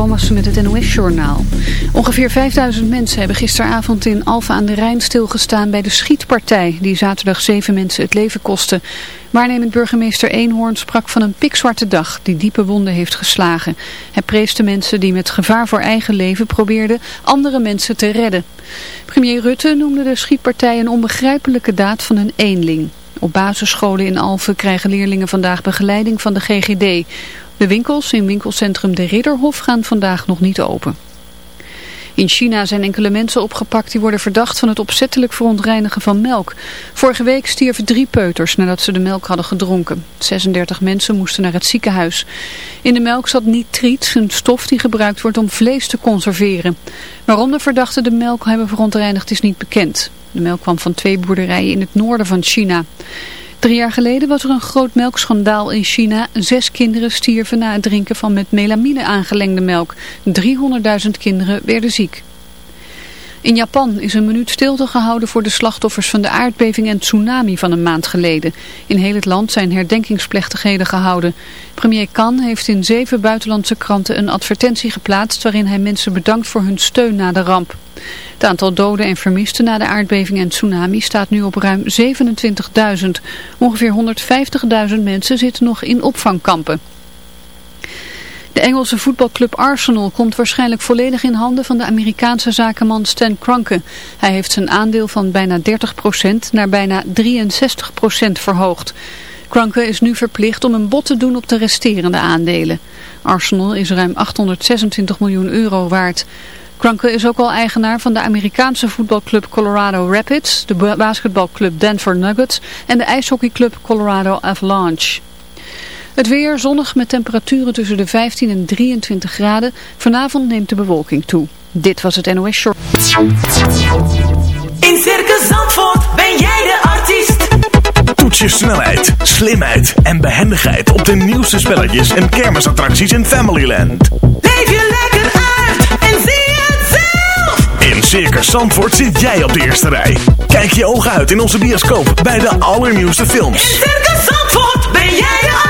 Thomas met het NOS-journaal. Ongeveer 5000 mensen hebben gisteravond in Alphen aan de Rijn stilgestaan bij de schietpartij die zaterdag zeven mensen het leven kostte. Waarnemend burgemeester Eenhoorn sprak van een pikzwarte dag die diepe wonden heeft geslagen. Hij prees de mensen die met gevaar voor eigen leven probeerden andere mensen te redden. Premier Rutte noemde de schietpartij een onbegrijpelijke daad van een eenling. Op basisscholen in Alphen krijgen leerlingen vandaag begeleiding van de GGD. De winkels in winkelcentrum De Ridderhof gaan vandaag nog niet open. In China zijn enkele mensen opgepakt die worden verdacht van het opzettelijk verontreinigen van melk. Vorige week stierven drie peuters nadat ze de melk hadden gedronken. 36 mensen moesten naar het ziekenhuis. In de melk zat nitriet, een stof die gebruikt wordt om vlees te conserveren. Waarom de verdachten de melk hebben verontreinigd is niet bekend. De melk kwam van twee boerderijen in het noorden van China. Drie jaar geleden was er een groot melkschandaal in China. Zes kinderen stierven na het drinken van met melamine aangelengde melk. 300.000 kinderen werden ziek. In Japan is een minuut stilte gehouden voor de slachtoffers van de aardbeving en tsunami van een maand geleden. In heel het land zijn herdenkingsplechtigheden gehouden. Premier Kan heeft in zeven buitenlandse kranten een advertentie geplaatst waarin hij mensen bedankt voor hun steun na de ramp. Het aantal doden en vermisten na de aardbeving en tsunami staat nu op ruim 27.000. Ongeveer 150.000 mensen zitten nog in opvangkampen. De Engelse voetbalclub Arsenal komt waarschijnlijk volledig in handen van de Amerikaanse zakenman Stan Kroenke. Hij heeft zijn aandeel van bijna 30% naar bijna 63% verhoogd. Kroenke is nu verplicht om een bod te doen op de resterende aandelen. Arsenal is ruim 826 miljoen euro waard. Kroenke is ook al eigenaar van de Amerikaanse voetbalclub Colorado Rapids, de basketbalclub Denver Nuggets en de ijshockeyclub Colorado Avalanche. Het weer zonnig met temperaturen tussen de 15 en 23 graden. Vanavond neemt de bewolking toe. Dit was het NOS Short. In Circus Zandvoort ben jij de artiest. Toets je snelheid, slimheid en behendigheid op de nieuwste spelletjes en kermisattracties in Familyland. Leef je lekker uit en zie het zelf. In Circus Zandvoort zit jij op de eerste rij. Kijk je ogen uit in onze bioscoop bij de allernieuwste films. In Circus Zandvoort ben jij de artiest.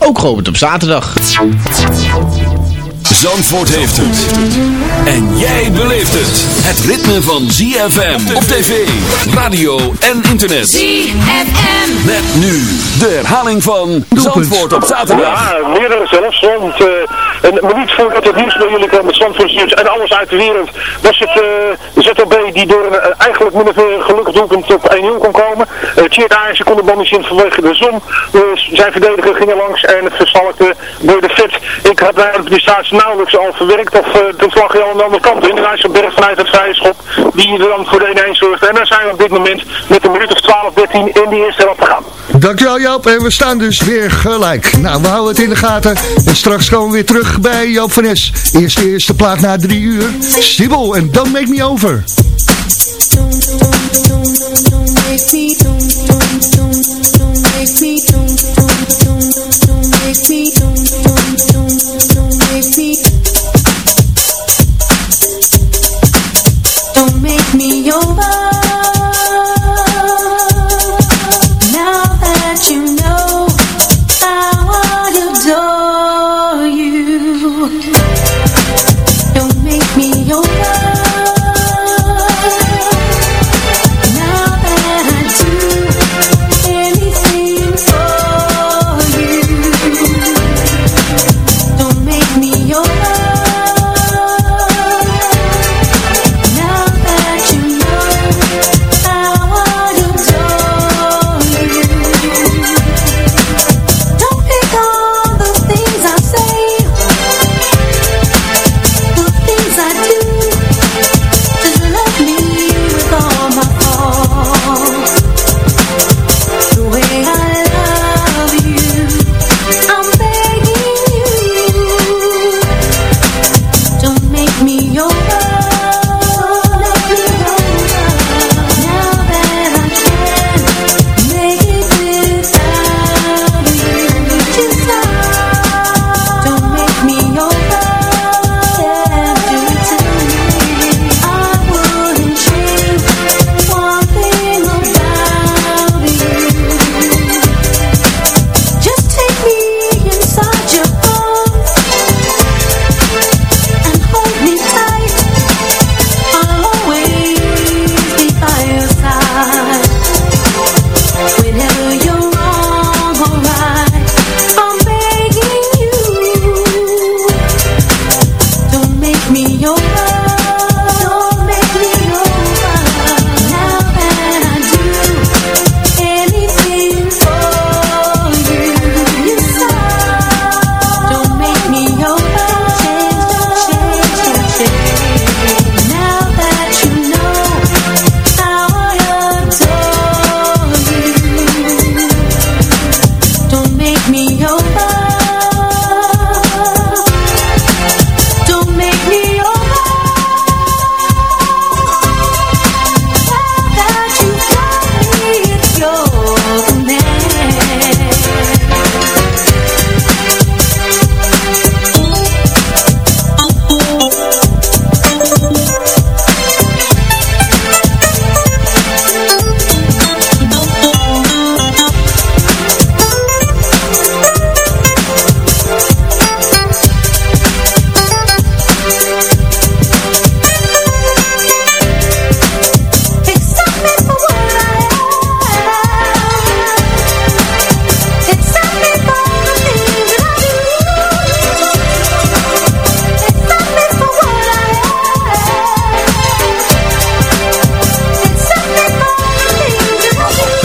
ook geopend op zaterdag. Zandvoort heeft het. En jij beleeft het. Het ritme van ZFM op tv, radio en internet. ZFM. Met nu de herhaling van Zandvoort op zaterdag. Ja, meerdere zelfs. Want uh, een minuut voordat het nieuws bij jullie kwam met Zandvoort nieuws en alles uit de wereld, was het uh, de ZOB die door een uh, eigenlijk min of meer gelukkig doelpunt op 1-0 kon komen. Uh, Tjeerd Aarsen kon de bal niet in vanwege de zon. Dus zijn verdediger ging er langs en het verstalkte door de vet. Ik had bij de staats nauwelijks al verwerkt of uh, toen lag je al aan de andere kant in. Op berg vanuit het vrije schop die er dan voor de 1-1 zorgde. En dan zijn we op dit moment met een minuut of 12, 13 in die eerste helft te gaan. Dankjewel En we staan dus weer gelijk. Nou, we houden het in de gaten. En straks komen we weer terug bij Joop van Es. Eerst de eerste plaat na drie uur. Sibyl en Don't Make Me Over.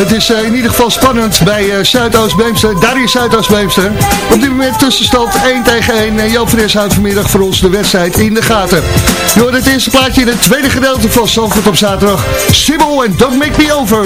Het is eh, in ieder geval spannend bij uh, Zuidoost-Beemster. Daar is Zuidoost-Beemster. Op dit moment tussenstand 1 tegen 1. En Joop Fres vanmiddag voor ons de wedstrijd in de gaten. Hoort het eerste plaatje in het tweede gedeelte van Zandvoort op zaterdag. Sibyl en Don't Make Me Over.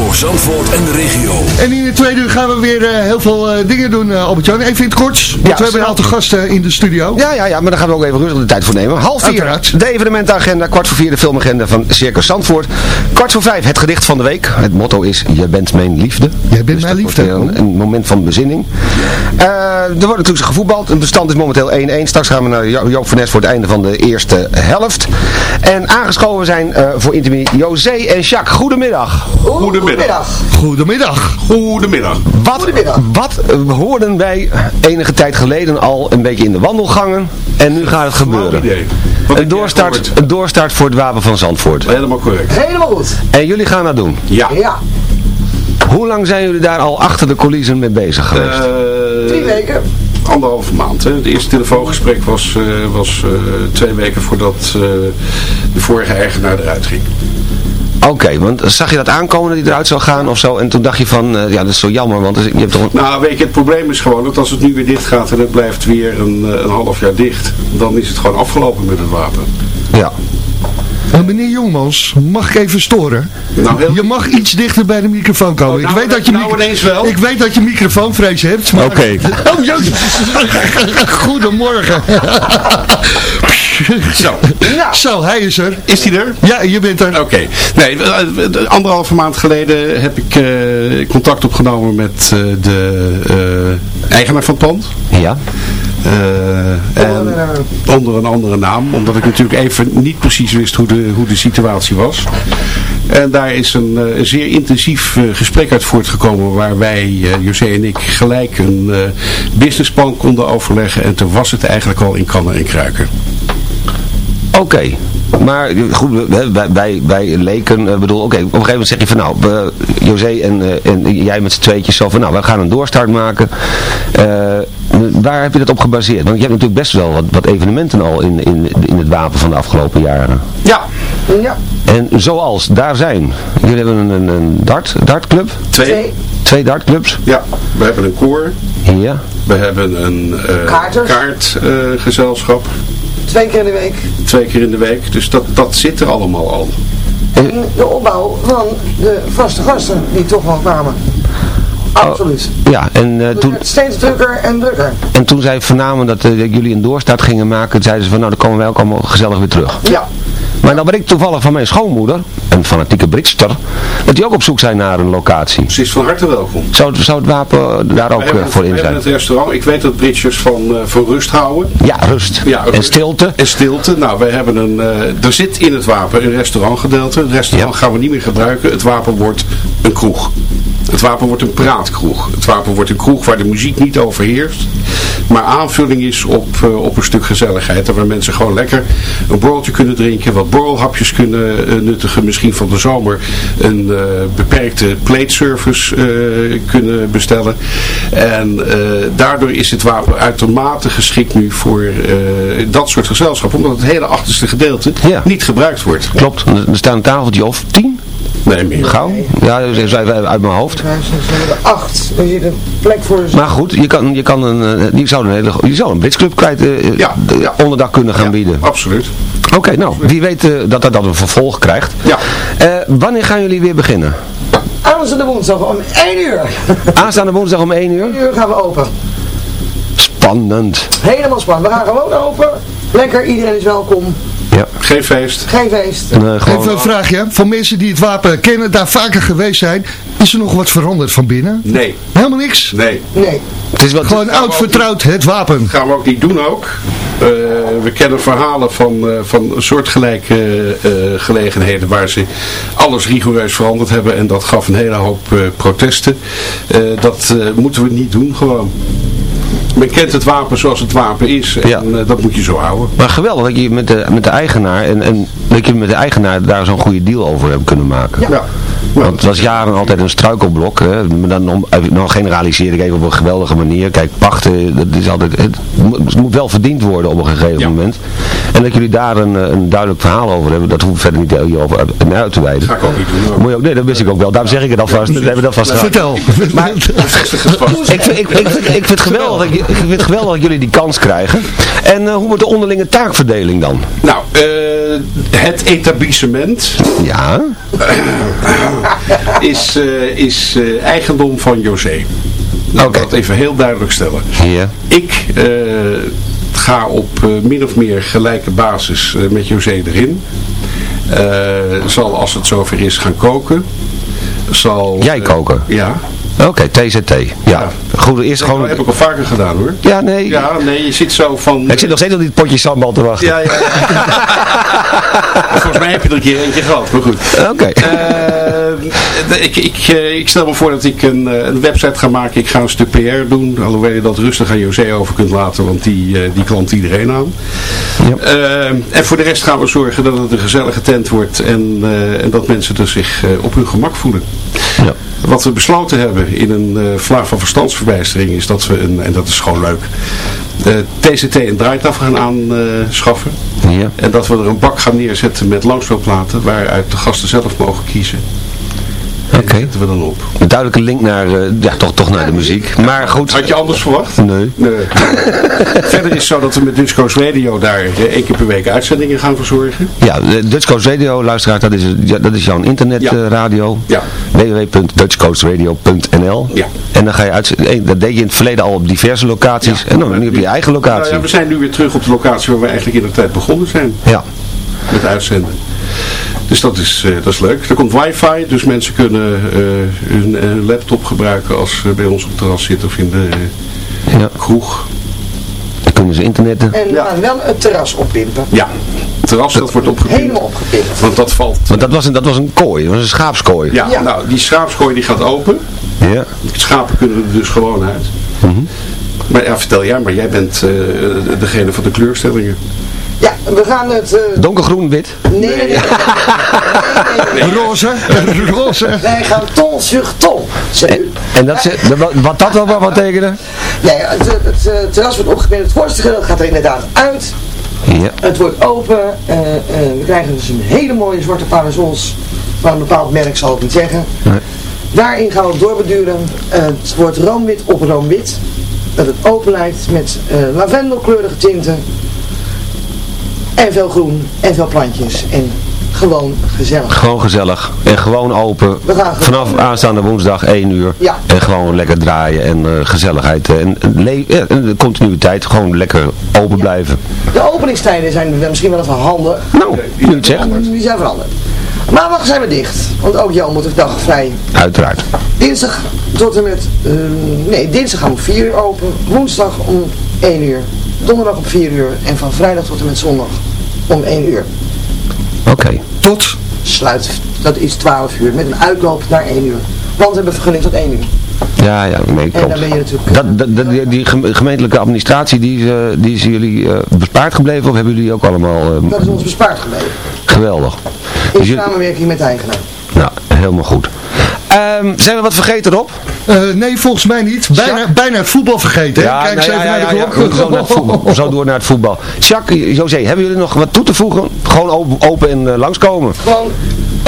Voor Zandvoort en de regio. En in de tweede uur gaan we weer uh, heel veel uh, dingen doen, uh, Albert-Jan. Even in het kort, want ja, we hebben een aantal gasten in de studio. Ja, ja, ja, maar daar gaan we ook even rustig de tijd voor nemen. Half vier, Uiteraard. de evenementenagenda. Kwart voor vier, de filmagenda van Circus Zandvoort. Kwart voor vijf, het gedicht van de week. Het motto is, je bent mijn liefde. Jij bent dus mijn liefde. Een, een, moment van bezinning. er wordt natuurlijk gevoetbald. Het bestand is momenteel 1-1. Straks gaan we naar Joop van Nes voor het einde van de eerste helft. En aangeschoven zijn voor interview José en Jacques. Goedemiddag. Goedemiddag. Goedemiddag. Goedemiddag. Wat, Goedemiddag. wat hoorden wij enige tijd geleden al een beetje in de wandelgangen en nu gaat het gebeuren. Een doorstart, een doorstart voor het Wapen van Zandvoort. Helemaal correct. Helemaal goed. En jullie gaan dat doen? Ja. Ja. Hoe lang zijn jullie daar al achter de coulissen mee bezig geweest? Uh, Drie weken. Anderhalve maand. Hè. Het eerste telefoongesprek was, uh, was uh, twee weken voordat de vorige eigenaar eruit ging. Oké, okay, want zag je dat aankomen dat hij eruit zou gaan of zo? En toen dacht je van, uh, ja dat is zo jammer, want je hebt toch... Nou weet je, het probleem is gewoon dat als het nu weer dicht gaat en het blijft weer een, een half jaar dicht, dan is het gewoon afgelopen met het wapen. Ja. Uh, meneer Jongmans, mag ik even storen? Nou, heel... Je mag iets dichter bij de microfoon komen. Oh, nou, ik, weet dat je nou ineens wel. ik weet dat je microfoonvrees hebt. Maar... Oké. Okay. Oh, jezus. Goedemorgen. Zo. Ja. Zo, hij is er. Is hij er? Ja, je bent er. Oké. Okay. Nee, anderhalve maand geleden heb ik uh, contact opgenomen met uh, de uh, eigenaar van het pand. Ja. En onder een andere naam, omdat ik natuurlijk even niet precies wist hoe de, hoe de situatie was. En daar is een, een zeer intensief uh, gesprek uit voortgekomen waar wij, José en ik, gelijk een businessplan konden overleggen. En toen was het eigenlijk al in kannen en kruiken. Oké. Maar goed, wij, wij, wij leken, bedoel, oké, op een gegeven moment zeg je van nou, José en, en jij met z'n tweetjes zo van nou, we gaan een doorstart maken. Waar heb je dat op gebaseerd? Want je hebt natuurlijk best wel wat, wat evenementen al in, in, in het wapen van de afgelopen jaren. Ja. ja. En zoals, daar zijn. Jullie hebben een, een, een dart, dartclub? Twee. Twee dartclubs? Ja, we hebben een koor. Ja. We hebben een kaartgezelschap. Twee keer in de week. Twee keer in de week. Dus dat, dat zit er allemaal al. En de opbouw van de vaste gasten die toch wel kwamen. Absoluut. Oh, ja, en uh, toen... Steeds drukker en drukker. En toen zij vernamen dat uh, jullie een doorstart gingen maken, zeiden ze van nou dan komen wij ook allemaal gezellig weer terug. Ja. Maar dan ben ik toevallig van mijn schoonmoeder, een fanatieke Britster, dat die ook op zoek zijn naar een locatie. Ze is van harte welkom. Zou, zou het wapen daar ook hebben, voor in zijn? We hebben het restaurant, ik weet dat Britjes van, uh, van rust houden. Ja, rust. Ja, en stilte. En stilte. Nou, wij hebben een, uh, er zit in het wapen een restaurantgedeelte. Het restaurant ja. gaan we niet meer gebruiken. Het wapen wordt een kroeg. Het wapen wordt een praatkroeg. Het wapen wordt een kroeg waar de muziek niet overheerst. Maar aanvulling is op, uh, op een stuk gezelligheid. Waar mensen gewoon lekker een borreltje kunnen drinken. Wat borrelhapjes kunnen uh, nuttigen. Misschien van de zomer een uh, beperkte plate service kunnen bestellen. En daardoor is het wapen uitermate geschikt nu voor dat soort gezelschap. Omdat het hele achterste gedeelte ja. niet gebruikt wordt. Klopt. Er staat een tafeltje of tien. Nee, meer. Gauw? Ja, dat is uit mijn hoofd. Acht. Er zit een plek voor... Maar goed, je kan, je kan een, je zou een hele, je zou een Britsclub kwijt uh, ja, ja. onderdak kunnen gaan ja, bieden. absoluut. Oké, okay, nou, wie weet uh, dat dat, dat een vervolg krijgt. Ja. Uh, wanneer gaan jullie weer beginnen? Aanstaande woensdag om 1 uur. Aanstaande woensdag om 1 uur? 1 uur gaan we open. Spannend. Helemaal spannend. We gaan gewoon open. Lekker, iedereen is welkom. Ja. Geen feest. Geen feest. En, Even een vraagje. Van mensen die het wapen kennen, daar vaker geweest zijn. Is er nog wat veranderd van binnen? Nee. Helemaal niks? Nee. Nee. Het is wat, Gewoon oud vertrouwd, het wapen. Dat gaan we ook niet doen ook. Uh, we kennen verhalen van, uh, van soortgelijke uh, gelegenheden waar ze alles rigoureus veranderd hebben. En dat gaf een hele hoop protesten. dat moeten we niet doen gewoon. Men kent het wapen zoals het wapen is en Ja. uh, dat moet je zo houden. maar geweldig dat je met de, met de eigenaar en, en dat je met de eigenaar daar zo'n goede deal over hebt kunnen maken. Ja. Ja. Want het was jaren altijd een struikelblok. Hè. Maar dan, om, dan generaliseer ik even op een geweldige manier. Kijk, pachten, dat is altijd, het, moet- wel verdiend worden op een gegeven moment. En dat jullie daar een, eh, een duidelijk verhaal over hebben, dat hoef ik verder niet hier over uit- uit te wijden. Ga ik ook niet doen. hoor. Moet je ook, nee, dat wist ik ook wel. Daarom zeg ik het alvast. Dan hebben we dat vast Vertel. Maar ik vind, ik, ik, vind, ik, vind het geweldig, dat- ik vind het geweldig dat jullie die kans krijgen. En eh, hoe wordt de onderlinge taakverdeling dan? Nou, eh, het etablissement Ja, is, eh, is eh, eigendom van José. Ik Oké. dat even heel duidelijk stellen. hier. Ik eh, ga op min of meer gelijke basis met José erin. Zal als het zover is gaan koken. Zal, Jij koken? ja. Oké, TZT. Ja. Goed, eerst Dat gewoon... heb ik al vaker gedaan hoor. Ja, nee. Ja, nee, je zit zo van... Ik zit nog steeds op die potje sambal te wachten. Ja, ja, ja. Volgens mij heb je er een keer eentje gehad, maar goed. Oké. Eh, ik, ik, eh, ik stel me voor dat ik een, eh, een website ga maken. Ik ga een stuk PR doen. Alhoewel je dat rustig aan José over kunt laten. Want die, die klant iedereen aan. Ja. En voor de rest gaan we zorgen dat het een gezellige tent wordt. En, eh, en dat mensen dus zich eh, op hun gemak voelen. Ja. Wat we besloten hebben in een eh vlaag van verstandsverbijstering is dat we, een, en dat is gewoon leuk, eh, TCT en draaitafel gaan aanschaffen. Ja. En dat we er een bak gaan neerzetten met langspeelplaten waaruit de gasten zelf mogen kiezen. Oké. zetten we dan op. Een duidelijke link naar, eh, ja, toch, toch naar de muziek. Maar goed. Had je anders verwacht? Nee. Nee. Verder is het zo dat we met Dutch Coast Radio daar eh, één keer per week uitzendingen gaan verzorgen. Ja, de Dutch Coast Radio, luisteraar, dat is, ja, dat is jouw internetradio. Ja. www.dutchcoastradio.nl Ja. En dan ga je uit, eh, dat deed je in het verleden al op diverse locaties. En dan nu heb je je eigen locatie. Nou ja, we zijn nu weer terug op de locatie waar we eigenlijk in de tijd begonnen zijn Ja. met uitzenden. Dus dat is, eh, dat is leuk. Er komt wifi, dus mensen kunnen eh, hun, eh, laptop gebruiken als ze bij ons op het terras zitten of in de ja. kroeg. Dan kunnen ze internetten. En we gaan wel het terras oppimpen. Ja, het terras dat wordt opgepimpt. Helemaal opgepimpt. Want dat valt. Want dat was een, dat was een kooi, dat was een schaapskooi. Ja, Ja. nou, die schaapskooi die gaat open. Ja. De schapen kunnen er dus gewoon uit. Mhm. Maar ja, vertel jij, maar jij bent eh, degene van de kleurstellingen. Ja, we gaan het... eh, Donkergroen, wit. nee, nee, nee. nee, nee, nee. Roze. Roze. Wij gaan ton sur ton. zeg u. En dat, ze- dat- wat, dat wel wat betekenen? Nee, het, het, het, eh, terras wordt opgepimpt. Het voorste gedeelte gaat er inderdaad uit. Ja. Het wordt open. eh, eh, we krijgen dus een hele mooie zwarte parasols. Van een bepaald merk zal ik niet zeggen. Nee. Daarin gaan we het doorbeduren. Eh, het wordt roomwit op roomwit. Dat het open lijkt met eh, lavendelkleurige tinten. En veel groen en veel plantjes. En gewoon gezellig. Gewoon gezellig. En gewoon open. We gaan Vanaf aanstaande woensdag 1 uur. Ja. En gewoon lekker draaien en eh, gezelligheid. eh, En, le- ja, en de continuïteit. Gewoon lekker open blijven. De openingstijden zijn misschien wel even handig. Nou, nu het zegt. Die zijn veranderd. Maandag zijn we dicht. Want ook Jan moet een dag vrij. Uiteraard. Dinsdag tot en met... eh, nee, dinsdag gaan we om 4 uur open. Woensdag om 1 uur. Donderdag om 4 uur. En van vrijdag tot en met zondag om 1 uur. Oké. Tot. Sluit, dat is 12 uur. Met een uitloop naar 1 uur. Want we hebben vergunning tot 1 uur. Ja, ja, nee, En klopt. dan ben je natuurlijk... Dat, dat, dat- die, die geme- gemeentelijke administratie, die, is, eh, die is jullie eh, bespaard gebleven of hebben jullie ook allemaal eh, Dat is ons bespaard gebleven. geweldig? In Dus samenwerking met de eigenaar. nou, helemaal goed. Ehm, zijn we wat vergeten Rob? Eh, nee, volgens mij niet. Bijna, bijna het voetbal vergeten. hè? Kijk eens nou even ja, naar de ja, klok. ja, Zo, naar het voetbal, zo door naar het voetbal. Jacques, José, hebben jullie nog wat toe te voegen? Gewoon open, open en eh, langskomen. Gewoon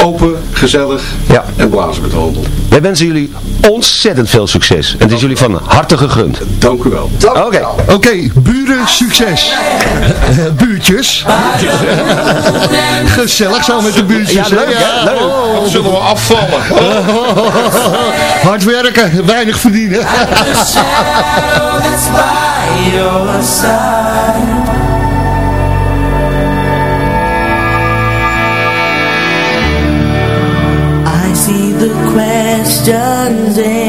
Open, gezellig Ja. en blazen met de handel. Wij wensen jullie ontzettend veel succes. En het is jullie van harte gegund. Dank u wel. Oké. wel. Buren, succes. Buurtjes. Gezellig zo met de buurtjes. Ja, leuk, hè? Leuk. Oh, Zullen we afvallen? hard werken, weinig verdienen. I see the questions in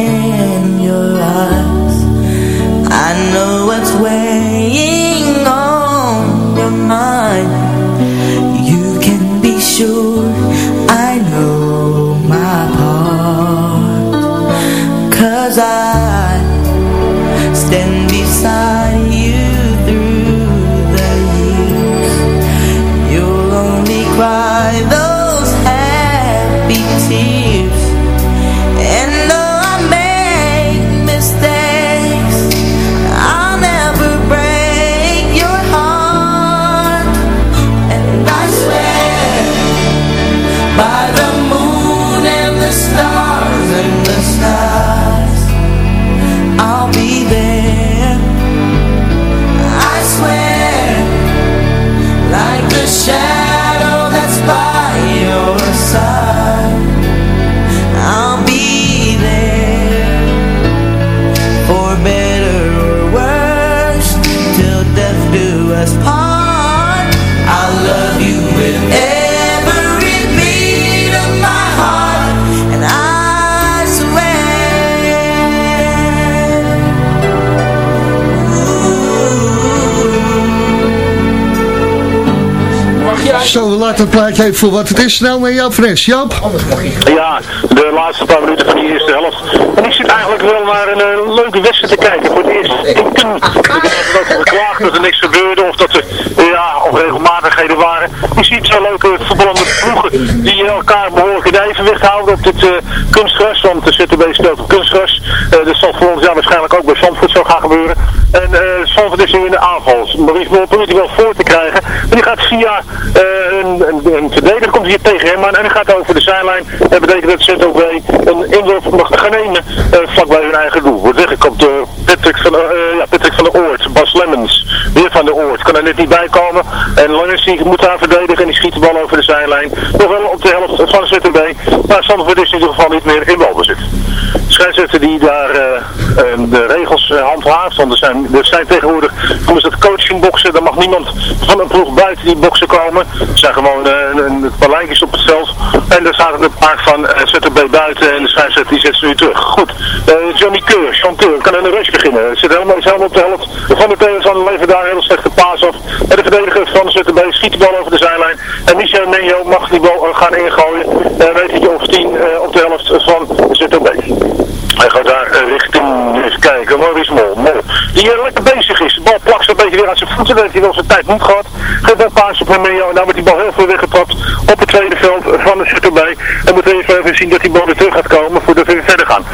Zo, we laten het plaatje even voor wat het is. Snel naar Joop Fres. Joop? Ja, de laatste paar minuten van die eerste helft. En ik zit eigenlijk wel naar een, eh, leuke wedstrijd te kijken. Voor het eerst toen. Ik heb geklaagd dat er niks gebeurde of dat er ja, onregelmatigheden waren. Je ziet zo leuke voetballende ploegen die elkaar behoorlijk in evenwicht houden op dit eh, kunstgras. Want de ZTB speelt op kunstgras. Uh, dat zal volgend jaar waarschijnlijk ook bij Zandvoort zo gaan gebeuren. En uh, Zandvoort is nu in de aanval. Mol probeert hij wel voor te krijgen. Gaat via een, een, een verdediger komt hier tegen hem aan en hij gaat over de zijlijn. Dat betekent dat ZOB een inworp mag gaan nemen vlakbij hun eigen doel. Wordt door Patrick van, ja, Patrick van der Oort, Bas Lemmens, weer van der Oort. Kan er net niet bij komen. En Lemmens die moet daar verdedigen en die schiet de bal over de zijlijn. Nog wel op de helft van ZOB. Maar Zandvoort is in ieder geval niet meer in balbezit. Scheidsrechter die daar de regels handhaaft. Want er zijn, er zijn tegenwoordig, noemen ze dat coachingboksen. Daar mag niemand van een ploeg buiten die boksen komen. Er zijn gewoon paar lijntjes op het veld. En er staat een paar van uh, ZTB buiten en de scheidsrechter die zet ze nu terug. Goed, uh, Johnny Keur, Jean Keur, kan in een rush beginnen. Zit helemaal, is op de helft van de tegenstander, levert daar een hele slechte paas af. En de verdediger van de ZTB schiet de bal over de zijlijn. En Michel Menjo mag die bal uh, gaan ingooien. En weet je of 10 op de helft van de ZTB. Hij gaat daar richting, even kijken, Maurice Mol. Die uh, lekker bezig is. De bal plakt een beetje weer aan zijn voeten. Dat heeft hij wel zijn tijd niet gehad. Geeft een paas op Menjo en dan wordt die bal heel veel weggetrapt op het tweede veld van de ZTB. En moeten we even zien dat die bal weer terug gaat komen voordat we verder gaan.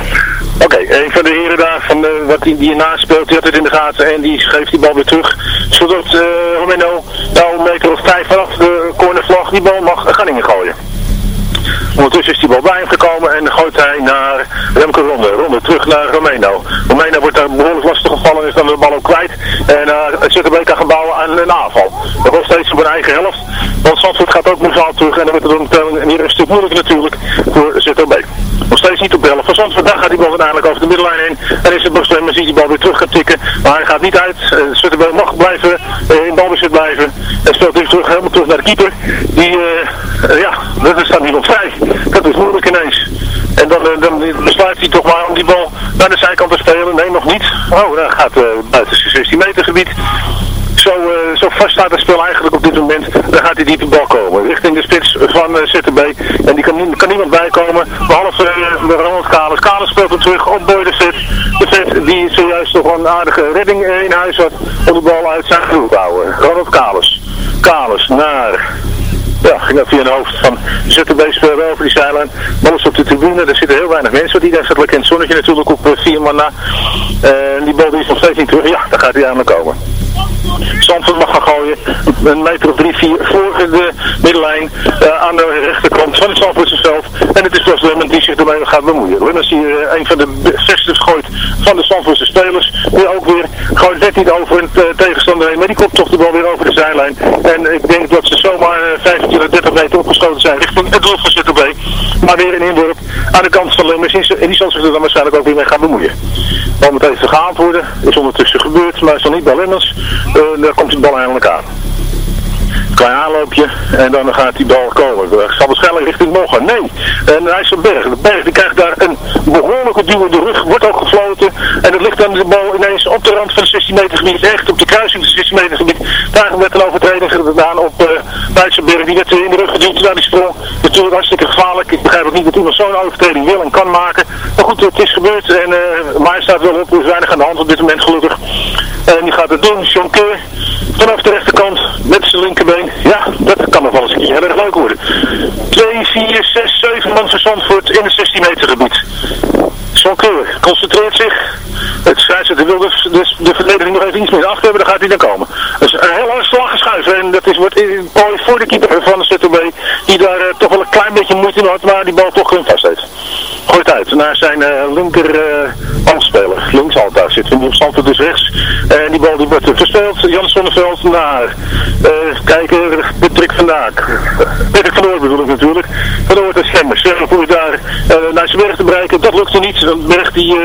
Oké, een van de heren daar, van de, wat die, die ernaast speelt, die had het in de gaten en die geeft die bal weer terug. Zodat uh, Romeno nou een meter of vijf vanaf de cornervlag die bal mag gaan ingooien. Ondertussen is die bal bij hem gekomen en gooit hij naar Remke Ronde. Ronde terug naar Romeno. Romeno wordt daar behoorlijk lastig gevallen en is dan de bal ook kwijt. En uh, het ZTB kan bouwen aan een aanval. Dat was steeds op eigen helft. Want Zandvoort gaat ook moezaal terug en dan wordt het dan weer een stuk moeilijker natuurlijk voor ZTB. Nog steeds niet op de helft van Zandvoort. Daar gaat die bal uiteindelijk over de middenlijn heen. En is het Bas Lemmers die die bal weer terug gaat tikken. Maar hij gaat niet uit. Uh, mag blijven uh, in balbezit blijven. En speelt nu terug, helemaal terug naar de keeper. Die, ja, dat staat niemand vrij. Dat is moeilijk. En dan, dan besluit hij toch maar om die bal naar de zijkant te spelen. Nee, nog niet. Oh, daar gaat uh, buiten het 16 meter gebied. Zo, uh, zo vast staat het spel eigenlijk op dit moment. Dan gaat hij die de bal komen. Richting de spits van uh. En die kan, kan niemand bijkomen. Behalve uh, Ronald Kalis. Kalis speelt hem terug op Boy de Vet. De die zojuist toch een aardige redding in huis had. Om de bal uit zijn groep te houden. Ronald Kalis. Kalis naar ja, ging dat via een hoofd van ZTB-speler over die zijlijn. Bal is op de tribune, er zitten heel weinig mensen. Die daar zit lekker in het zonnetje natuurlijk op vier man na. En die bal is nog steeds niet terug. Ja, daar gaat hij aan komen. Zandvoort mag gaan gooien. Een meter of drie, vier voor de middenlijn uh, aan de rechterkant van het Zandvoortse. En het is Bas Lemmens ermee gaat bemoeien. Lemmens die uh, een van de zesde gooit van de Zandvoortse spelers. Die ook weer gooit net niet over een uh, tegenstander heen. Maar die komt toch de bal weer over de zijlijn. En ik denk dat ze zomaar 25, 30 meter opgeschoten zijn richting het doel van ZTB. Maar weer een inworp aan de kant van Lemmens. En die zal zich er dan waarschijnlijk ook weer mee gaan bemoeien. Om het even gehaald worden is ondertussen gebeurd. Maar is nog niet bij Lemmens. Uh, daar komt de bal eindelijk aan. Klein aanloopje en dan gaat die bal komen. Dat zal waarschijnlijk richting Moggen. Nee, en hij is op Berg. De Berg die krijgt daar een behoorlijke duw in de rug. Wordt ook gefloten. En het ligt dan de bal ineens op de rand van het 16 meter gebied. Echt op de kruising van het 16 meter gebied. Daar werd een overtreding gedaan op uh, Duitsenberg. Die werd in de rug geduwd naar die sprong. Natuurlijk hartstikke gevaarlijk. Ik begrijp ook niet dat iemand zo'n overtreding wil en kan maken. Maar goed, het is gebeurd. En, uh, maar hij staat wel op. Er is weinig aan de hand op dit moment gelukkig. En die gaat het doen. John Keur vanaf de rechterkant met zijn linkerbeen. Ja, dat kan nog wel eens een keer heel erg leuk worden. 2, 4, 6, 7 man van Zandvoort in het 16 meter gebied. John Keur concentreert zich. Het scheidsrechter wil dus, dus de verdediging nog even iets meer achter hebben, dan gaat hij dan komen. Dus een heel hard slag geschuiven en dat is wordt mooi voor de keeper van de ZTB, die daar uh, toch wel een klein beetje moeite in had, maar die bal toch gewoon vast heeft. Gooit uit naar zijn uh, linker uh, links altijd, zit in die stand dus rechts. En die bal die wordt verspeeld, Jan Sonneveld naar, kijken, Patrick van Daak. Patrick van Oor bedoel ik natuurlijk. Van Oor en Schemmers, probeert daar naar zijn berg te bereiken, dat lukte niet. De berg die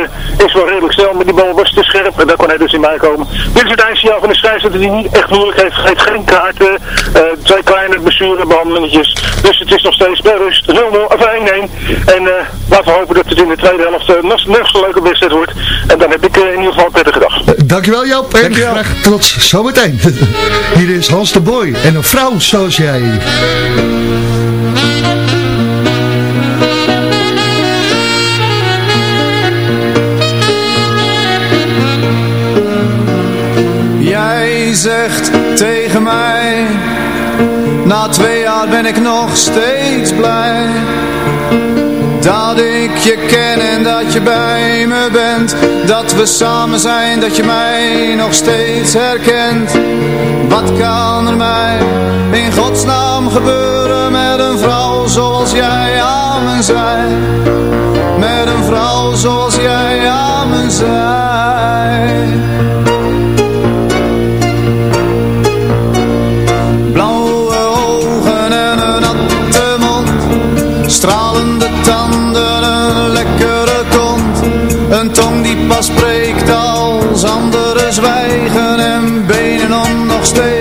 is wel redelijk snel, maar die bal was te scherp en daar kon hij dus in bijkomen. Dit is het eindsignaal van de scheidsrechter die niet echt moeilijk heeft. Geeft geen kaarten, twee kleine besturenbehandelingetjes. Dus het is nog steeds bij rust 0-0 of 1-1. En laten we hopen dat het in de tweede helft nog, nog een leuke wedstrijd wordt. En dan heb ik in ieder geval een prettige dag. Dankjewel Joop. En graag tot zometeen. Hier is Hans de Boy en een vrouw zoals jij. Jij zegt tegen mij, na twee jaar ben ik nog steeds blij. Dat ik je ken en dat je bij me bent. Dat we samen zijn, dat je mij nog steeds herkent. Wat kan er mij in godsnaam gebeuren Met een vrouw zoals jij aan me zij Met een vrouw zoals jij aan me zij tanden, een lekkere kont. Een tong die pas spreekt als anderen zwijgen En benen om nog steeds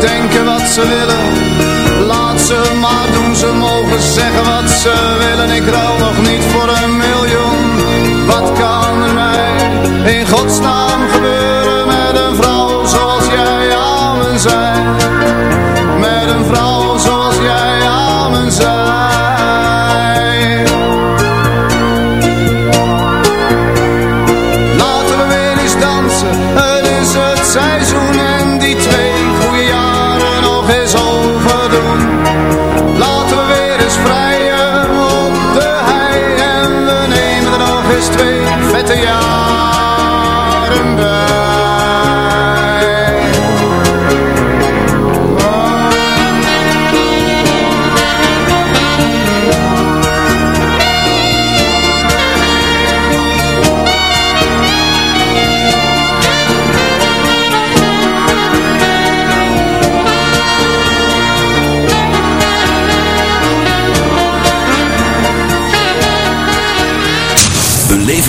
denken wat ze willen. Laat ze maar doen, ze mogen zeggen wat ze willen. Ik rouw nog niet voor een miljoen. Wat kan mij in godsnaam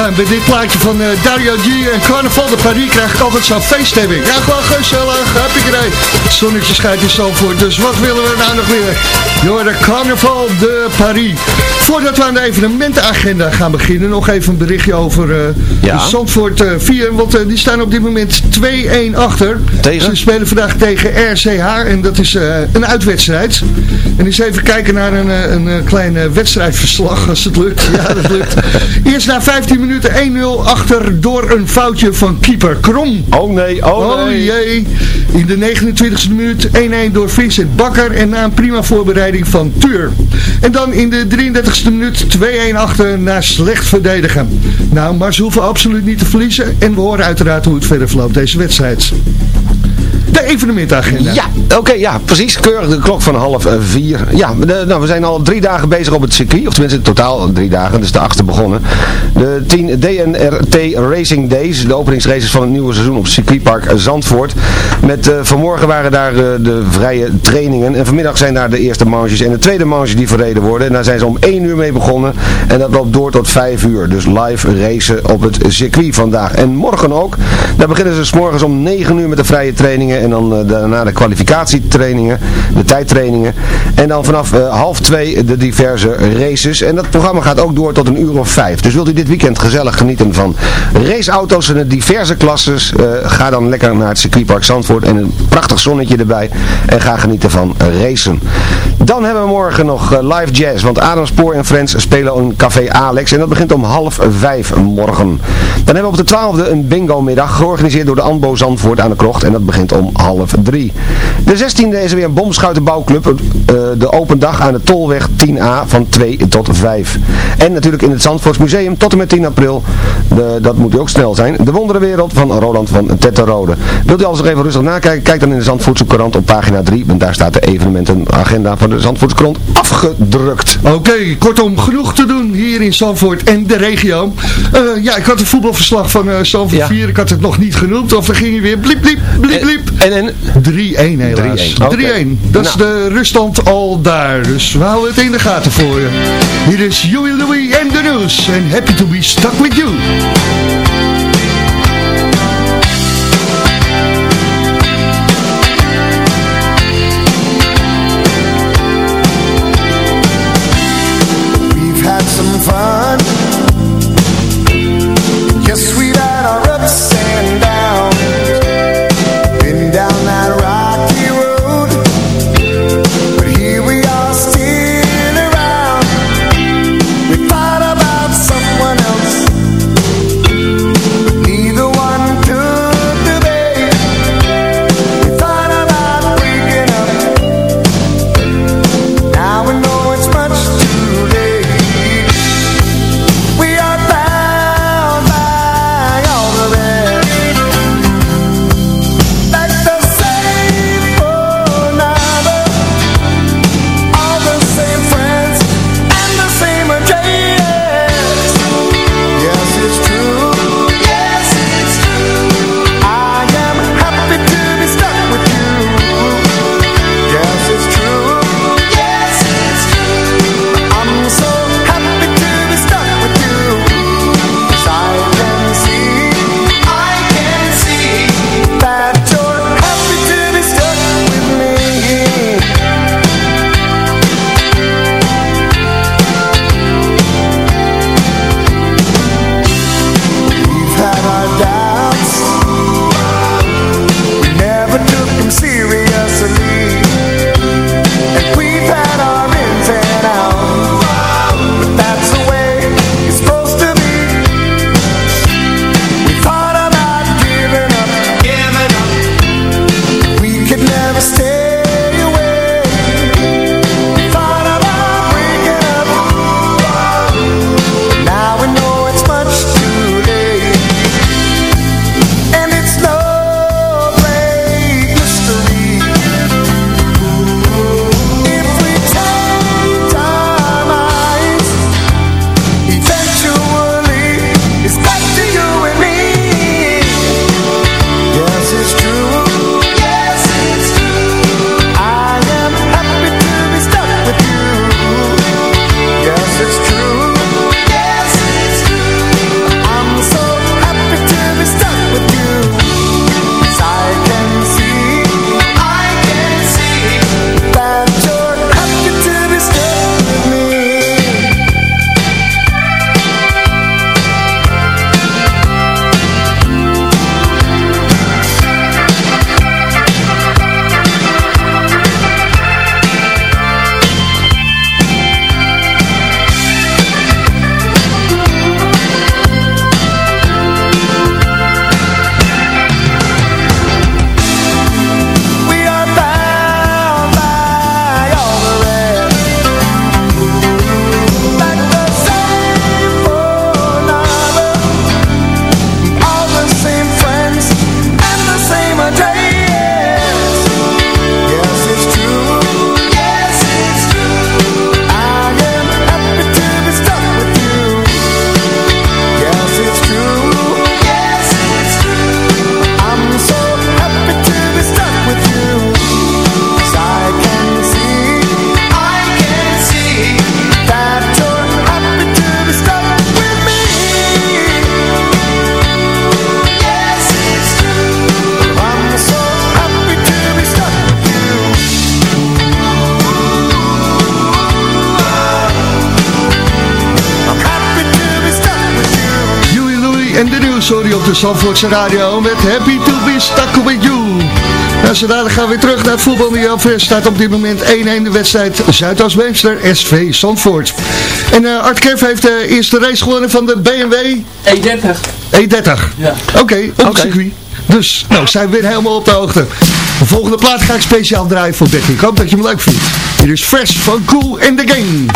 Ja, en bij dit plaatje van eh, Dario G en Carnaval de Paris krijg ik altijd zo'n feeststemming. Ja, gewoon gezellig, er Het zonnetje schijnt in Zandvoort, dus wat willen we nou nog meer? Door de Carnaval de Paris. Voordat we aan de evenementenagenda gaan beginnen, nog even een berichtje over eh Ja. de Zandvoort eh 4. Want eh, die staan op dit moment 2-1 achter. Tegen? Ze spelen vandaag tegen RCH en dat is een uitwedstrijd. En eens even kijken naar een, een, klein wedstrijdverslag, als het lukt. Ja, dat lukt. Eerst na 15 minuten 1-0 achter door een foutje van keeper Krom. Oh nee, oh Oh nee. jee. In de 29e minuut 1-1 door Vincent Bakker en na een prima voorbereiding van Tuur. En dan in de 33e minuut 2-1 achter na slecht verdedigen. Nou, maar ze hoeven absoluut niet te verliezen en we horen uiteraard hoe het verder verloopt deze wedstrijd. De evenementagenda. Ja, oké, ja, precies. Keurig de klok van half eh, vier. Ja, nou, we zijn al drie dagen bezig op het circuit. Of tenminste, in totaal drie dagen. Dus de achtste begonnen. De 10 DNRT Racing Days. De openingsraces van het nieuwe seizoen op circuitpark Zandvoort. Met eh, vanmorgen waren daar eh, de vrije trainingen. En vanmiddag zijn daar de eerste manches en de tweede manche die verreden worden. En daar zijn ze om 1 uur mee begonnen. En dat loopt door tot 5 uur. Dus live racen op het circuit vandaag. En morgen ook. Daar beginnen ze s morgens om 9 uur met de vrije trainingen. En dan eh, daarna de kwalificatietrainingen. De tijdtrainingen. En dan vanaf eh, half 2 de diverse races. En dat programma gaat ook door tot een uur of 5. Dus wilt u dit weekend gezellig genieten van raceauto's en de diverse klasses. eh, ga dan lekker naar het circuitpark Zandvoort. En een prachtig zonnetje erbij. En ga genieten van racen. Dan hebben we morgen nog live jazz. Want Adam Spoor en Friends spelen in Café Alex. En dat begint om half vijf morgen. Dan hebben we op de 12e een bingo middag. Georganiseerd door de Anbo Zandvoort aan de Krocht. En dat begint om half drie. De 16e is er weer een bomschuitenbouwclub. eh, de open dag aan de Tolweg 10A van 2 tot 5. En natuurlijk in het Zandvoorts Museum tot en met 10 april. De, dat moet u ook snel zijn. De Wonderenwereld van Roland van Tetterode. Wilt u alles nog even rustig nakijken? Kijk dan in de Zandvoortse krant op pagina 3. Want daar staat de evenementenagenda van de Zandvoortse krant afgedrukt. Oké, kortom, genoeg te doen hier in Zandvoort en de regio. Eh, ja, ik had een voetbalverslag van eh Zandvoort Ja. 4. Ik had het nog niet genoemd. Of dan ging hij weer bliep, bliep, bliep, bliep. En, en 3-1 helaas. 3-1, oké. 3-1. Dat is Nou. de ruststand al daar. Dus we houden het in de gaten voor je. Hier is Huey Louie en de nieuws. En happy to be stuck with you. Zandvoortse Radio met Happy to be stuck with you. Nou, zodra gaan we weer terug naar het voetbal. Fresh. staat op dit moment 1-1 de wedstrijd Zuidoost-Beemster SV Zandvoort. En uh, Art Kev heeft de eerste race gewonnen van de BMW... E30. E30. Ja. Oké, okay, circuit. Dus, nou, zijn we weer helemaal op de hoogte. De volgende plaat ga ik speciaal draaien voor Becky. Ik hoop dat je hem leuk vindt. Hier is Fresh van Cool in the Game.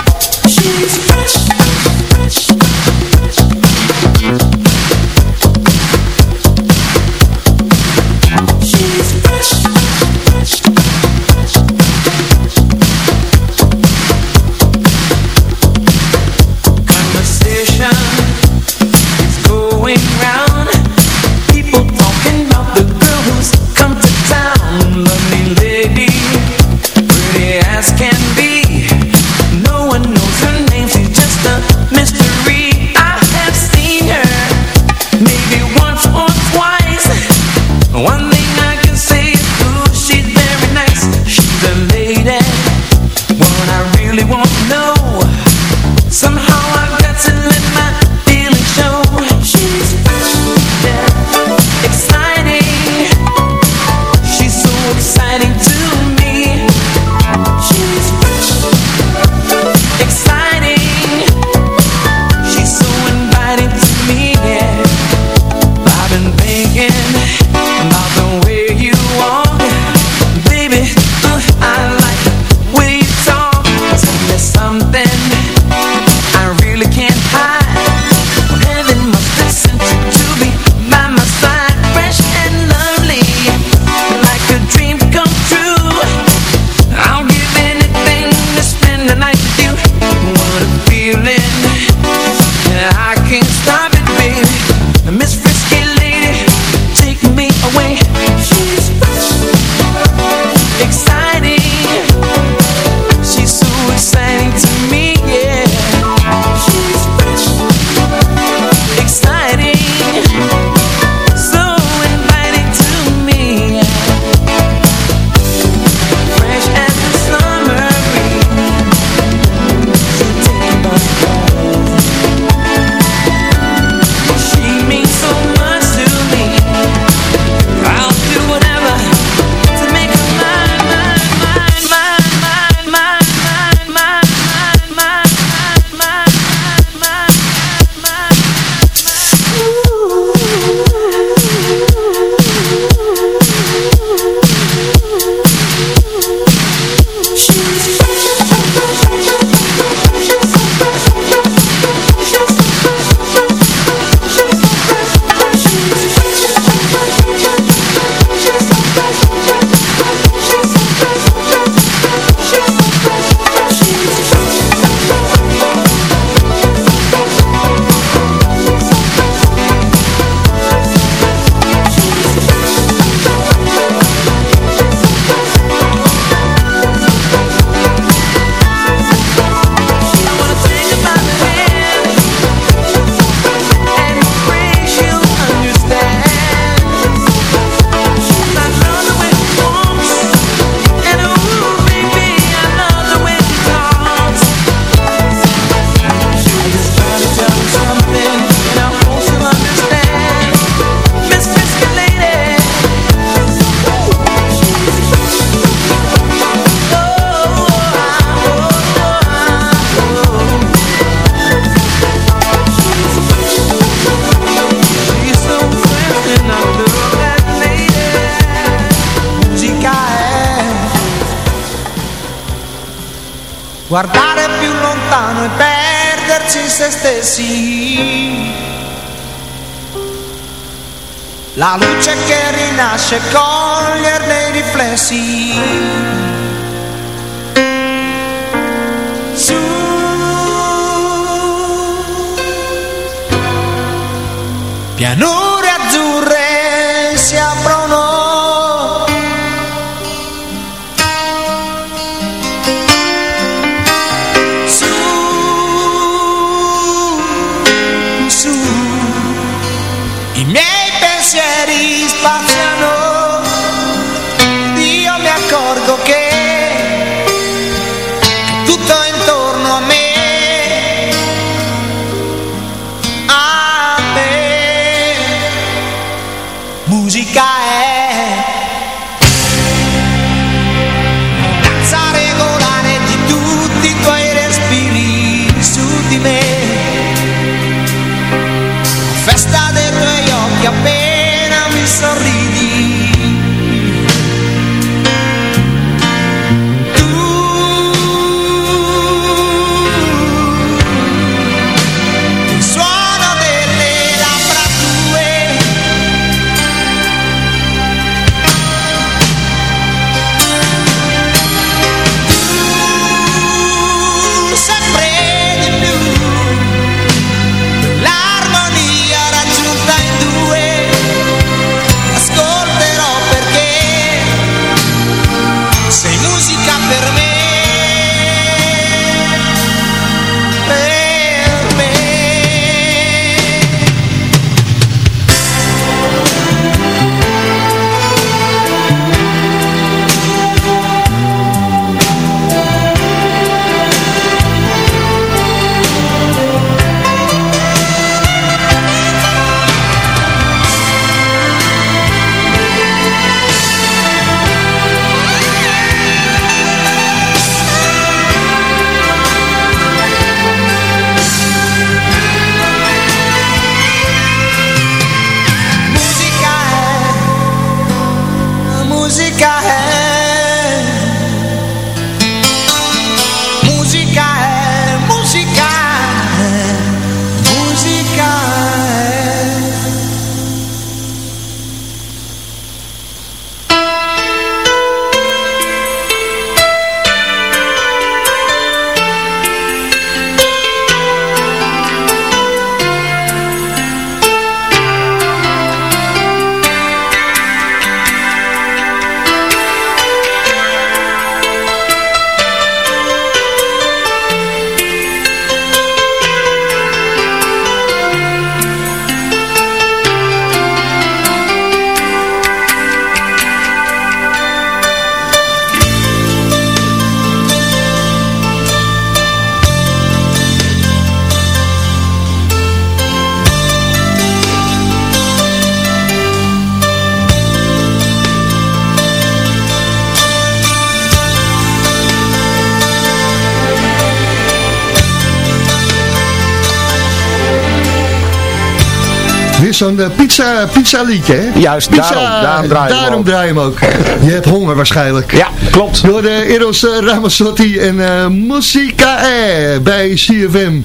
Zo'n eh, pizza, pizza liedje, hè? Juist, Pizza, daarom, daarom draai je hem daarom ook. draai je hem ook. Je hebt honger waarschijnlijk. Ja, klopt. Door de Eros eh, Ramazzotti en eh Musica E bij CFM.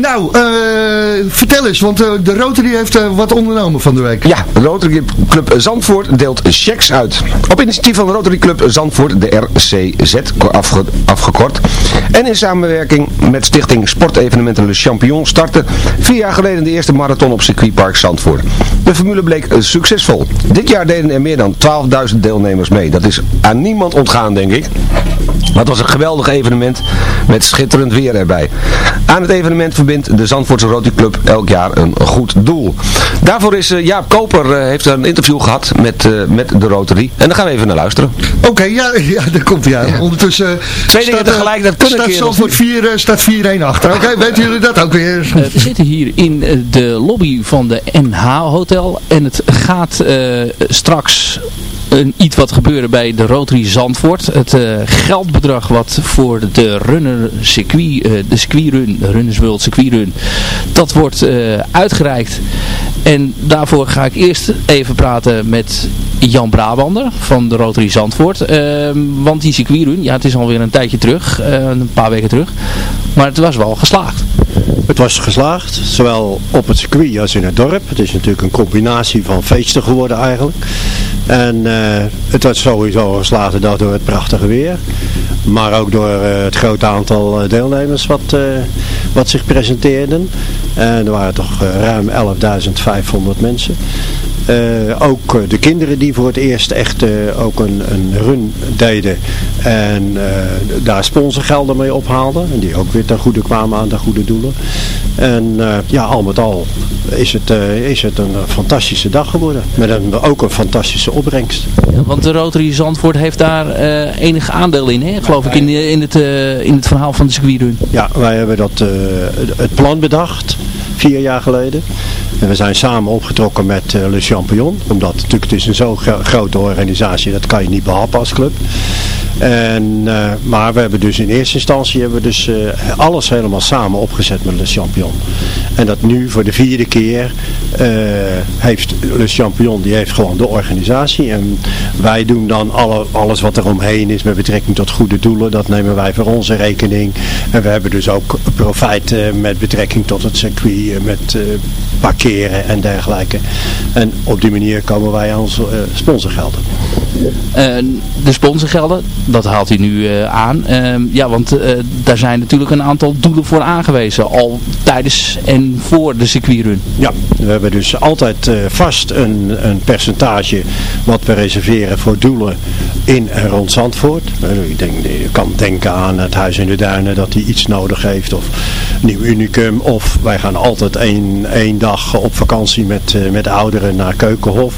Nou, eh, vertel eens, want de Rotary heeft wat ondernomen van de week. Ja, de Rotary Club Zandvoort deelt checks uit. Op initiatief van de Rotary Club Zandvoort, de RCZ afge- afgekort. En in samenwerking met stichting Sportevenementen Le Champion startte vier jaar geleden de eerste marathon op circuitpark Zandvoort. De formule bleek eh, succesvol. Dit jaar deden er meer dan 12.000 deelnemers mee. Dat is aan niemand ontgaan, denk ik. Maar het was een geweldig evenement met schitterend weer erbij. Aan het evenement verbindt de Zandvoortse Rotary Club elk jaar een goed doel. Daarvoor is eh, Jaap Koper eh, heeft een interview gehad met, eh, met de Rotary. En daar gaan we even naar luisteren. Oké, ja, ja, daar komt hij aan. Ondertussen eh, Twee dingen eh, tegelijk, dat kunnen staat Zandvoort 4, eh, staat 4-1 achter. Oké, weten jullie dat ook weer? We zitten hier in de lobby van de NH Hotel en het gaat eh, straks een, iets wat gebeuren bij de Rotary Zandvoort. Het eh, geldbedrag wat voor de runner circuit, eh, de circuitrun, de Runners World circuitrun, dat wordt eh, uitgereikt. En daarvoor ga ik eerst even praten met Jan Brabander van de Rotary Zandvoort. Ehm, want die circuitrun, ja het is alweer een tijdje terug, een paar weken terug. Maar het was wel geslaagd. Het was geslaagd, zowel op het circuit als in het dorp. Het is natuurlijk een combinatie van feesten geworden eigenlijk. En eh, het was sowieso dag door het prachtige weer. Maar ook door eh, het grote aantal eh, deelnemers wat, wat zich presenteerden. En er waren toch ruim 11.500 mensen. Eh, ook eh, de kinderen die voor het eerst echt eh, ook een, een run deden en daar sponsorgelden mee ophaalden. En die ook weer ten goede kwamen aan de goede doelen. En ja, al met al is het, is het een fantastische dag geworden. Met een, ook een fantastische opbrengst. Ja, want de Rotary Zandvoort heeft daar enig aandeel in, hè? geloof ik, in, in, het, in het verhaal van de circuitrun. Ja, wij hebben dat, het plan bedacht, vier jaar geleden. En we zijn samen opgetrokken met eh, Le Champion. Omdat natuurlijk het is een zo gro- grote organisatie, dat kan je niet behappen als club. En, eh, maar we hebben dus in eerste instantie hebben we dus, eh, alles helemaal samen opgezet met Le Champion. En dat nu voor de vierde keer eh, heeft Le Champion, die heeft gewoon de organisatie. En wij doen dan alle, alles wat er omheen is met betrekking tot goede doelen. Dat nemen wij voor onze rekening. En we hebben dus ook profijt met betrekking tot het circuit, met parkeren en dergelijke. En op die manier komen wij aan onze eh, sponsorgelden. De sponsorgelden, dat haalt hij nu eh, aan. Ehm, ja, want eh, daar zijn natuurlijk een aantal doelen voor aangewezen. Al tijdens en voor de circuitrun. Ja, we hebben dus altijd vast een, een percentage wat we reserveren voor doelen in en rond Zandvoort. Eh, ik denk, je kan denken aan het Huis in de Duinen dat hij iets nodig heeft of Nieuw Unicum. Of wij gaan altijd één, één dag op vakantie met, eh, met ouderen naar Keukenhof.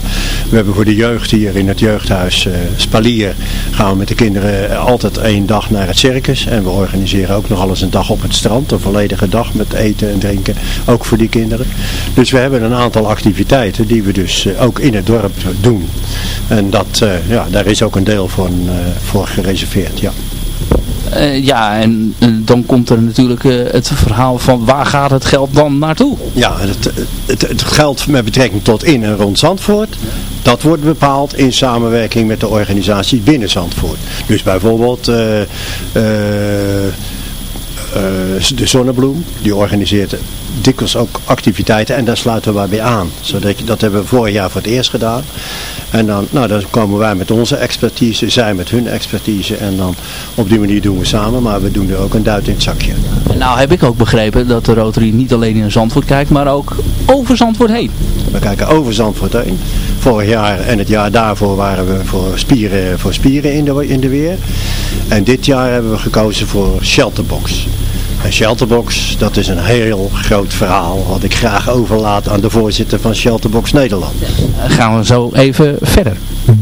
We hebben voor de jeugd hier in het jeugdhuis eh, Spalier gaan we met de kinderen altijd één dag naar het circus. En we organiseren ook nog alles een dag op het strand. Een volledige dag met eten en drinken. Ook voor die kinderen. Dus we hebben een aantal activiteiten die we dus eh, ook in het dorp doen. En dat, eh, ja, daar is ook een deel van, eh, voor gereserveerd, ja. Eh, ja, en dan komt er natuurlijk eh, het verhaal van waar gaat het geld dan naartoe? Ja, het, het, het geld met betrekking tot in en rond Zandvoort, dat wordt bepaald in samenwerking met de organisaties binnen Zandvoort. Dus bijvoorbeeld de Zonnebloem, die organiseert dikwijls ook activiteiten en daar sluiten wij bij aan. Zodat dat hebben we vorig jaar voor het eerst gedaan. En dan, nou, dan komen wij met onze expertise, zij met hun expertise en dan op die manier doen we samen, maar we doen er ook een duit in het zakje. Nou heb ik ook begrepen dat de Rotary niet alleen in Zandvoort kijkt, maar ook over Zandvoort heen. We kijken over Zandvoort heen. Vorig jaar en het jaar daarvoor waren we voor spieren, voor spieren in, de, in de weer. En dit jaar hebben we gekozen voor Shelterbox. En Shelterbox, dat is een heel groot verhaal wat ik graag overlaat aan de voorzitter van Shelterbox Nederland. Gaan we zo even verder.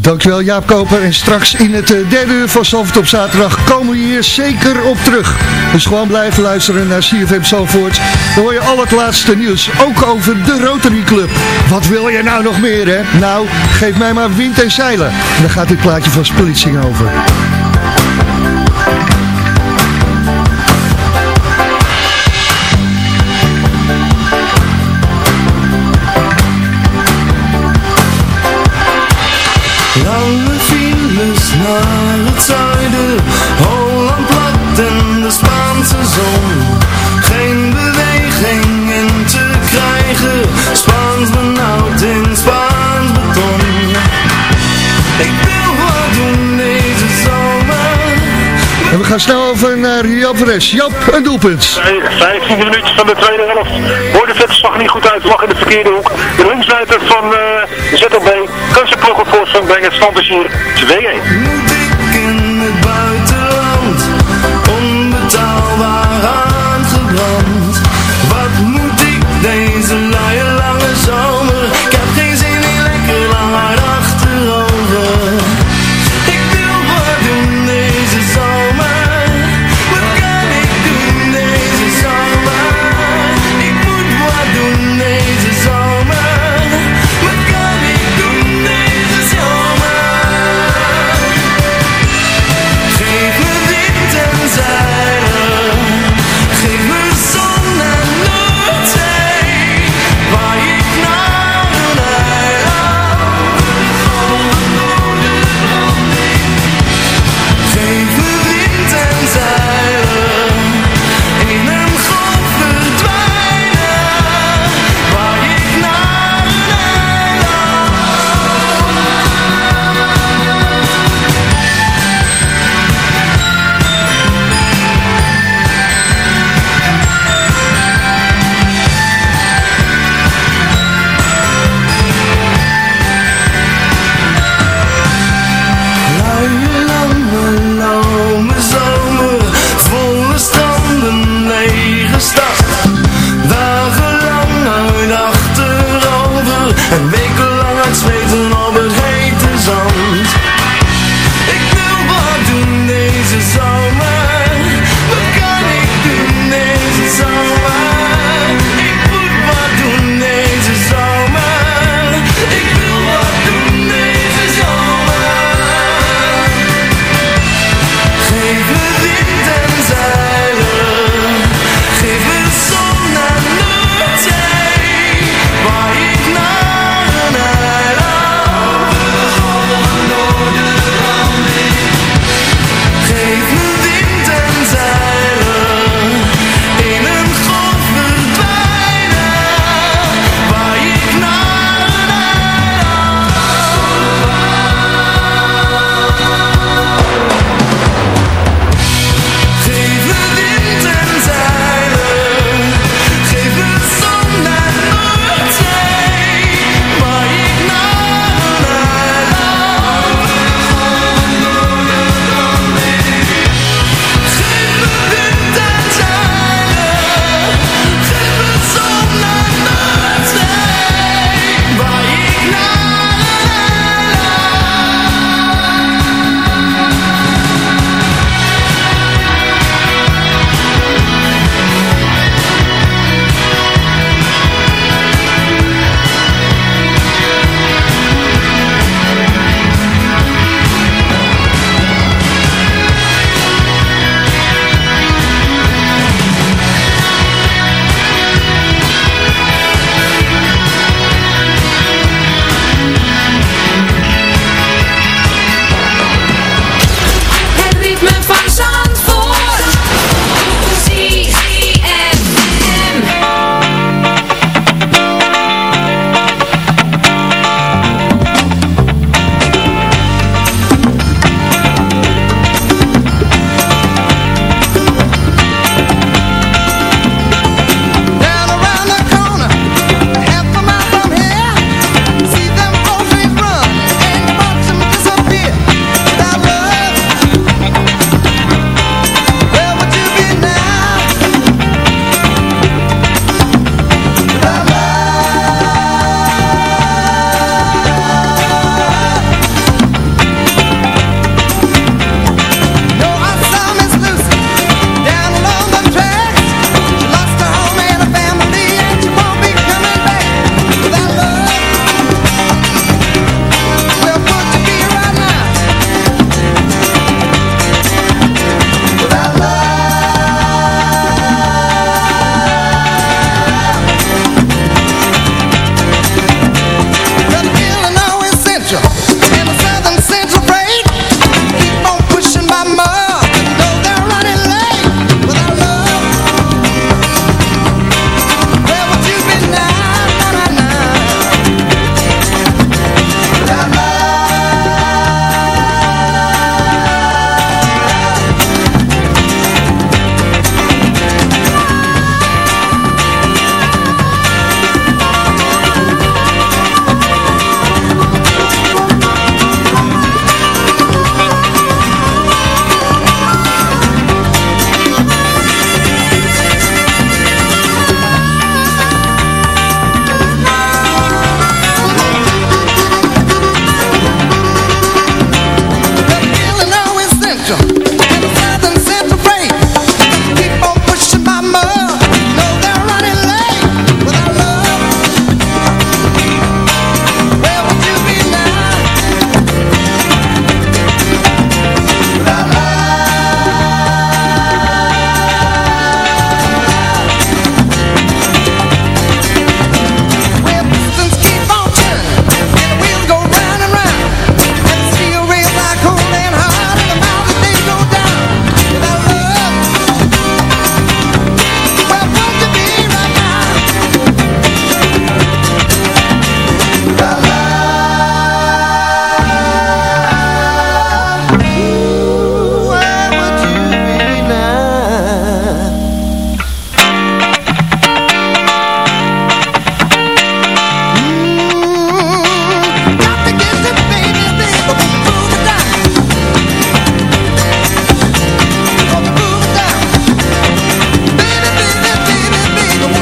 Dankjewel Jaap Koper. En straks in het eh, derde uur van Zandvoort op zaterdag komen we hier zeker op terug. Dus gewoon blijven luisteren naar CFM Zandvoort. Dan hoor je al het laatste nieuws. Ook over de Rotary Club. Wat wil je nou nog meer hè? Nou, geef mij maar wind en zeilen. En dan gaat dit plaatje van Splitsing over. Naar het zuiden, Holland plat en de Spaanse zon. Geen beweging in te krijgen, Spaans benauwd in Spaans beton. Ik wil wat doen deze zomer. En we gaan snel over naar Joop Fres. Joop, een doelpunt. 15 minuutjes van de tweede helft. Hoort de vetslag niet goed uit, lag in de verkeerde hoek. De linksbuiter van eh ZLB kan zijn ploeg op voorsprong brengen. Het stand hier 2-1.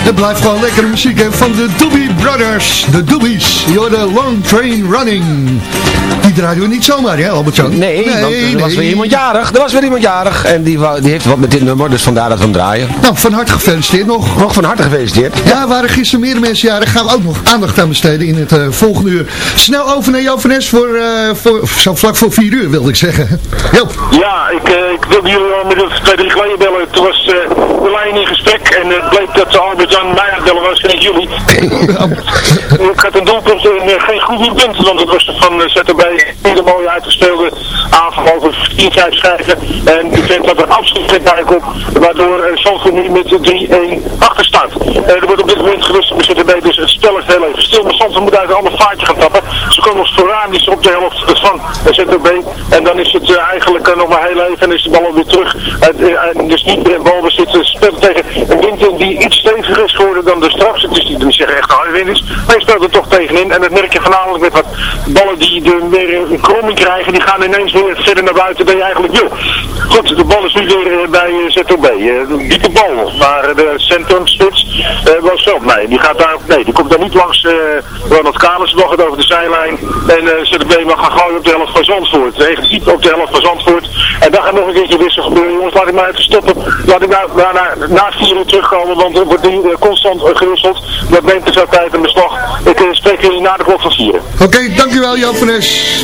Het blijft gewoon lekkere muziek hè, van de Doobie Brothers. De Doobies. You're the Long Train Running. Die draaien we niet zomaar, hè Albert-Jan? Nee, want er was nee. weer iemand jarig. Er was weer iemand jarig. En die, wou- die heeft wat met dit nummer, dus vandaar dat we hem draaien. Nou, van harte gefeliciteerd nog. Nog van harte gefeliciteerd. Ja, waren gisteren meer mensen jarig. Gaan we ook nog aandacht aan besteden in het eh, volgende uur. Snel over naar Joop van Nes voor, eh, voor, zo vlak voor vier uur, wilde ik zeggen. Joop. Ja, ik, eh, ik wilde jullie al met twee, drie geleden bellen. Toen was eh, de lijn in gesprek en het bleek dat Albert-Jan mij aan het bellen was en jullie. ik had een doelpunt en geen goed punt, want het was van uh, ZTB een mooie uitgespeelde aanval over 4 5 schrijven. En ik vind dat er absoluut geen op, waardoor uh, Zandvoort nu met 3-1 achter staat. Eh, er wordt op dit moment gerust bij ZTB, dus het spel is heel even stil. Maar Zandvoort moet uit een ander vaartje gaan tappen. Ze komen nog sporadisch op de helft van ZTB. En dan is het uh, eigenlijk nog maar heel even en is de bal weer terug. en dus niet meer balbezit. Uh, speelt tegen een wind die iets steviger is geworden dan de straks. Het is niet, niet zeggen echt harde is. Maar je speelt er toch tegenin. En dat merk je voornamelijk met wat ballen die de, weer een kromming krijgen. Die gaan ineens weer verder naar buiten dan je eigenlijk wil. Goed, de bal is nu weer bij ZOB. Uh, diepe bal. Maar de centrumspits was wel. Nee, die gaat daar. Nee, die komt daar niet langs. Ronald Kalens nog het over de zijlijn. En ZOB mag gaan gooien op de helft van Zandvoort. Tegen diep op de helft van Zandvoort. En dan gaat nog een keertje wissel gebeuren. Jongens, laat ik maar even stoppen. Laat ik nou, na, na, na vier uur terugkomen, want er wordt nu constant gewisseld. Dat neemt dus tijd in beslag. Ik spreek jullie na de klok van vieren. Oké, okay, dankjewel Jan van Es.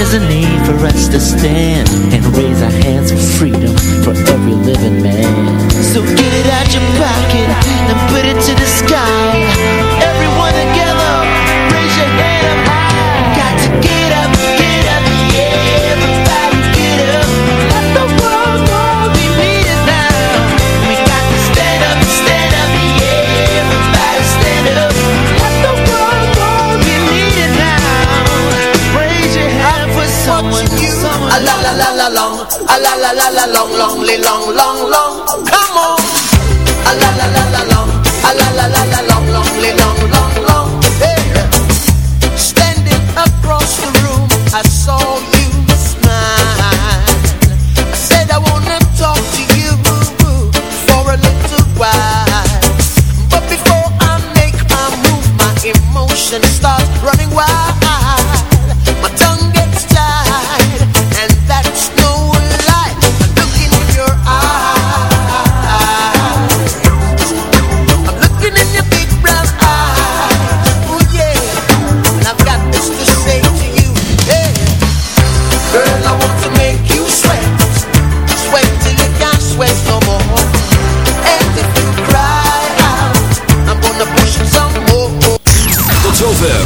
is a need for us to stand and raise our hands for freedom for every living man. So get it out your pocket and put it to the sky. La la la la long, long, long, long, long.